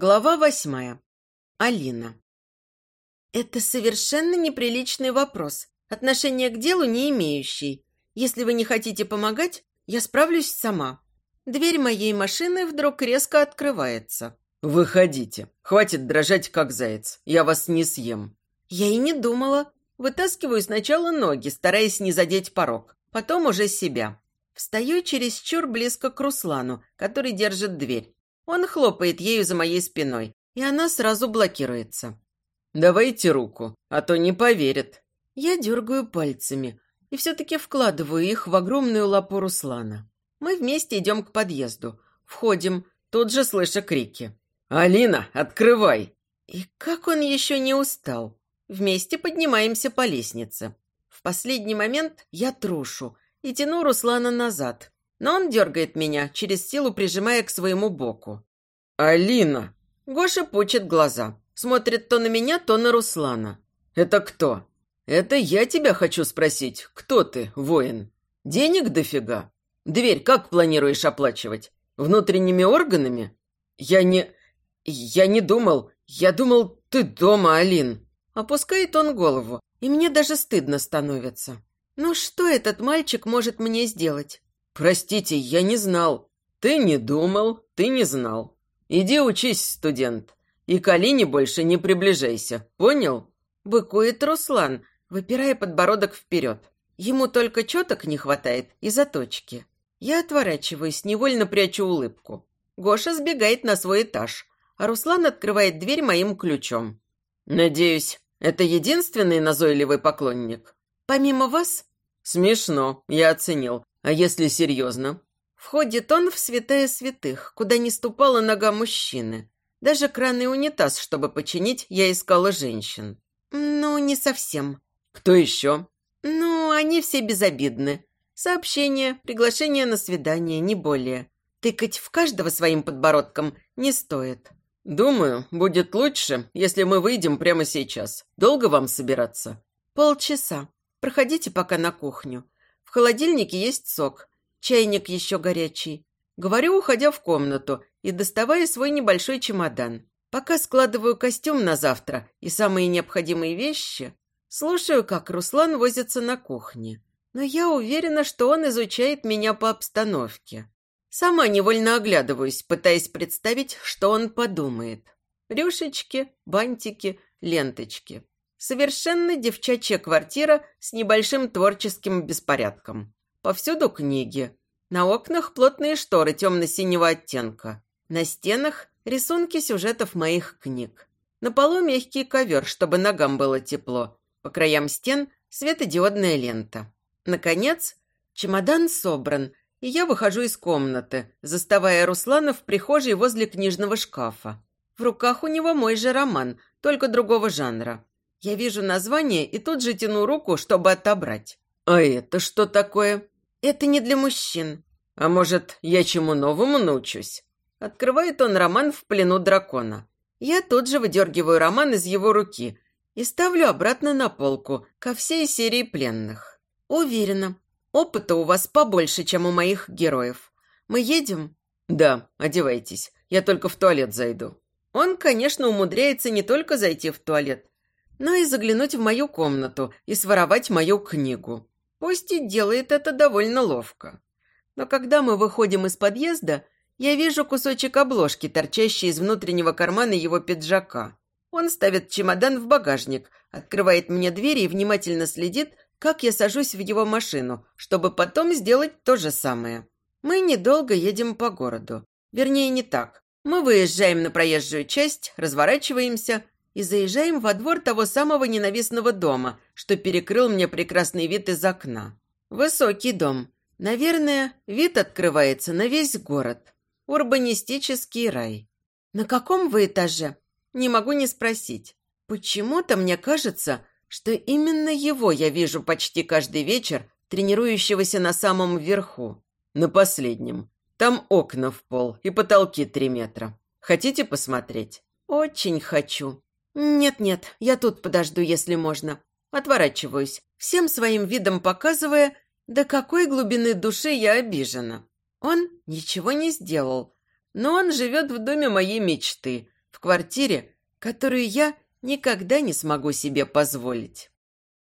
Глава восьмая. Алина. Это совершенно неприличный вопрос, отношения к делу не имеющий. Если вы не хотите помогать, я справлюсь сама. Дверь моей машины вдруг резко открывается. «Выходите. Хватит дрожать, как заяц. Я вас не съем». Я и не думала. Вытаскиваю сначала ноги, стараясь не задеть порог, потом уже себя. Встаю чересчур близко к Руслану, который держит дверь. Он хлопает ею за моей спиной, и она сразу блокируется. «Давайте руку, а то не поверят». Я дергаю пальцами и все-таки вкладываю их в огромную лапу Руслана. Мы вместе идем к подъезду. Входим, тут же слыша крики. «Алина, открывай!» И как он еще не устал. Вместе поднимаемся по лестнице. В последний момент я трушу и тяну Руслана назад, но он дергает меня, через силу прижимая к своему боку. «Алина!» Гоша пучит глаза. Смотрит то на меня, то на Руслана. «Это кто?» «Это я тебя хочу спросить. Кто ты, воин? Денег дофига? Дверь как планируешь оплачивать? Внутренними органами?» «Я не... Я не думал. Я думал, ты дома, Алин». Опускает он голову, и мне даже стыдно становится. «Ну что этот мальчик может мне сделать? «Простите, я не знал». «Ты не думал, ты не знал. Иди учись, студент, и к Алине больше не приближайся, понял?» Быкует Руслан, выпирая подбородок вперед. Ему только четок не хватает и заточки. Я отворачиваюсь, невольно прячу улыбку. Гоша сбегает на свой этаж, а Руслан открывает дверь моим ключом. «Надеюсь, это единственный назойливый поклонник?» «Помимо вас?» «Смешно, я оценил. А если серьезно? Входит он в святая святых, куда не ступала нога мужчины. Даже кран и унитаз, чтобы починить, я искала женщин. Ну, не совсем. Кто еще? Ну, они все безобидны. Сообщение, приглашение на свидание, не более. Тыкать в каждого своим подбородком не стоит. Думаю, будет лучше, если мы выйдем прямо сейчас. Долго вам собираться? Полчаса. Проходите пока на кухню. В холодильнике есть сок, чайник еще горячий. Говорю, уходя в комнату и доставая свой небольшой чемодан. Пока складываю костюм на завтра и самые необходимые вещи, слушаю, как Руслан возится на кухне. Но я уверена, что он изучает меня по обстановке. Сама невольно оглядываюсь, пытаясь представить, что он подумает. Рюшечки, бантики, ленточки. Совершенно девчачья квартира с небольшим творческим беспорядком. Повсюду книги. На окнах плотные шторы темно-синего оттенка. На стенах рисунки сюжетов моих книг. На полу мягкий ковер, чтобы ногам было тепло. По краям стен светодиодная лента. Наконец, чемодан собран, и я выхожу из комнаты, заставая Руслана в прихожей возле книжного шкафа. В руках у него мой же роман, только другого жанра. Я вижу название и тут же тяну руку, чтобы отобрать. «А это что такое?» «Это не для мужчин». «А может, я чему новому научусь?» Открывает он роман в плену дракона. Я тут же выдергиваю роман из его руки и ставлю обратно на полку ко всей серии пленных. Уверена, опыта у вас побольше, чем у моих героев. Мы едем? Да, одевайтесь. Я только в туалет зайду. Он, конечно, умудряется не только зайти в туалет, но и заглянуть в мою комнату и своровать мою книгу. Пусть и делает это довольно ловко. Но когда мы выходим из подъезда, я вижу кусочек обложки, торчащий из внутреннего кармана его пиджака. Он ставит чемодан в багажник, открывает мне дверь и внимательно следит, как я сажусь в его машину, чтобы потом сделать то же самое. Мы недолго едем по городу. Вернее, не так. Мы выезжаем на проезжую часть, разворачиваемся и заезжаем во двор того самого ненавистного дома, что перекрыл мне прекрасный вид из окна. Высокий дом. Наверное, вид открывается на весь город. Урбанистический рай. На каком вы этаже? Не могу не спросить. Почему-то мне кажется, что именно его я вижу почти каждый вечер, тренирующегося на самом верху. На последнем. Там окна в пол и потолки три метра. Хотите посмотреть? Очень хочу. «Нет-нет, я тут подожду, если можно». Отворачиваюсь, всем своим видом показывая, до какой глубины души я обижена. Он ничего не сделал, но он живет в доме моей мечты, в квартире, которую я никогда не смогу себе позволить.